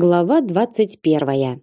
Глава двадцать первая.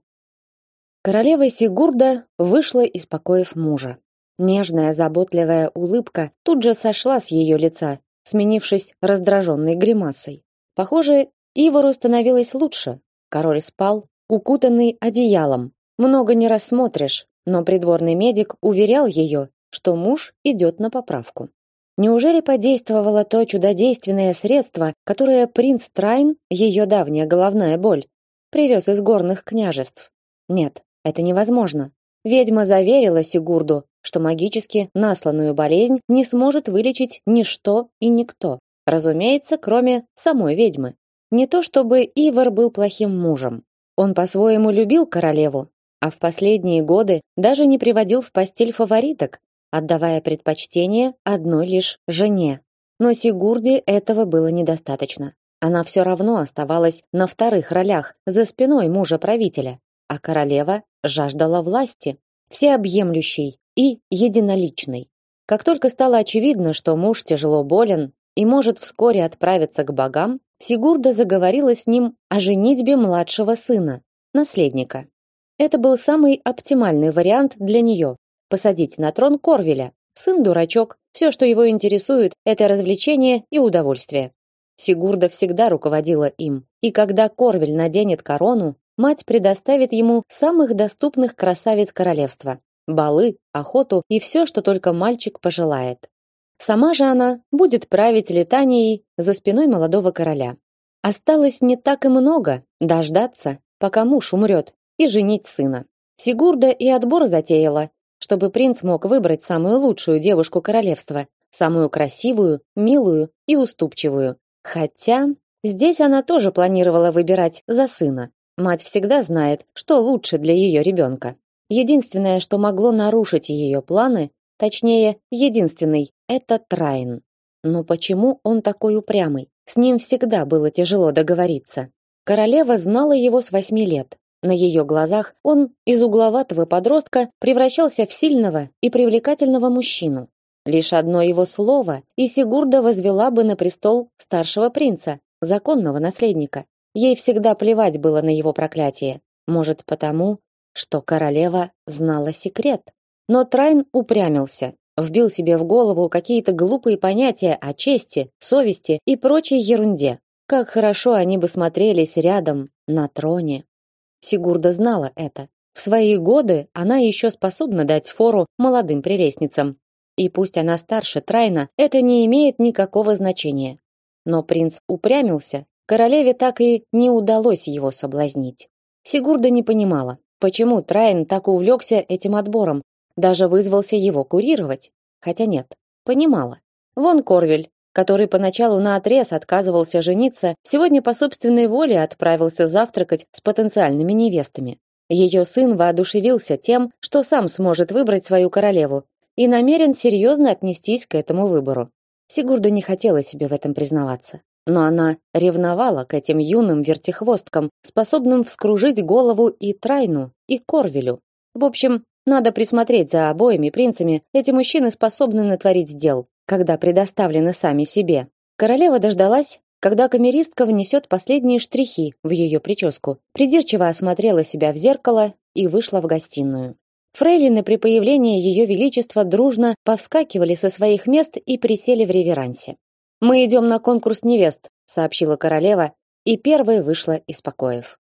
Королева Сигурда вышла из покоев мужа. Нежная, заботливая улыбка тут же сошла с ее лица, сменившись раздраженной гримасой. Похоже, Ивору становилось лучше. Король спал, укутанный одеялом. Много не рассмотришь, но придворный медик уверял ее, что муж идет на поправку. Неужели подействовало то чудодейственное средство, которое принц Трайн, ее давняя головная боль, привез из горных княжеств. Нет, это невозможно. Ведьма заверила Сигурду, что магически насланную болезнь не сможет вылечить ничто и никто. Разумеется, кроме самой ведьмы. Не то чтобы Ивар был плохим мужем. Он по-своему любил королеву, а в последние годы даже не приводил в постель фавориток, отдавая предпочтение одной лишь жене. Но Сигурде этого было недостаточно. Она все равно оставалась на вторых ролях, за спиной мужа-правителя, а королева жаждала власти, всеобъемлющей и единоличной. Как только стало очевидно, что муж тяжело болен и может вскоре отправиться к богам, Сигурда заговорила с ним о женитьбе младшего сына, наследника. Это был самый оптимальный вариант для нее – посадить на трон Корвеля. Сын дурачок, все, что его интересует, это развлечение и удовольствие. Сигурда всегда руководила им, и когда Корвель наденет корону, мать предоставит ему самых доступных красавиц королевства: балы, охоту и все, что только мальчик пожелает. Сама же она будет править летанией за спиной молодого короля. Осталось не так и много дождаться, пока муж умрет, и женить сына. Сигурда и отбор затеяла, чтобы принц мог выбрать самую лучшую девушку королевства, самую красивую, милую и уступчивую, Хотя здесь она тоже планировала выбирать за сына. Мать всегда знает, что лучше для ее ребенка. Единственное, что могло нарушить ее планы, точнее, единственный, это Трайн. Но почему он такой упрямый? С ним всегда было тяжело договориться. Королева знала его с восьми лет. На ее глазах он из угловатого подростка превращался в сильного и привлекательного мужчину. Лишь одно его слово, и Сигурда возвела бы на престол старшего принца, законного наследника. Ей всегда плевать было на его проклятие. Может, потому, что королева знала секрет. Но Трайн упрямился, вбил себе в голову какие-то глупые понятия о чести, совести и прочей ерунде. Как хорошо они бы смотрелись рядом на троне. Сигурда знала это. В свои годы она еще способна дать фору молодым прелестницам, и пусть она старше Трайна, это не имеет никакого значения. Но принц упрямился, королеве так и не удалось его соблазнить. Сигурда не понимала, почему Трайн так увлекся этим отбором, даже вызвался его курировать. Хотя нет, понимала. Вон Корвель, который поначалу наотрез отказывался жениться, сегодня по собственной воле отправился завтракать с потенциальными невестами. Ее сын воодушевился тем, что сам сможет выбрать свою королеву, и намерен серьезно отнестись к этому выбору. Сигурда не хотела себе в этом признаваться, но она ревновала к этим юным вертихвосткам, способным вскружить голову и Трайну, и Корвелю. В общем, надо присмотреть за обоими принцами. Эти мужчины способны натворить дел, когда предоставлены сами себе. Королева дождалась, когда камеристка внесет последние штрихи в ее прическу, придирчиво осмотрела себя в зеркало и вышла в гостиную. Фрейлины при появлении ее величества дружно повскакивали со своих мест и присели в реверансе. Мы идем на конкурс невест, сообщила королева и первая вышла из покоев.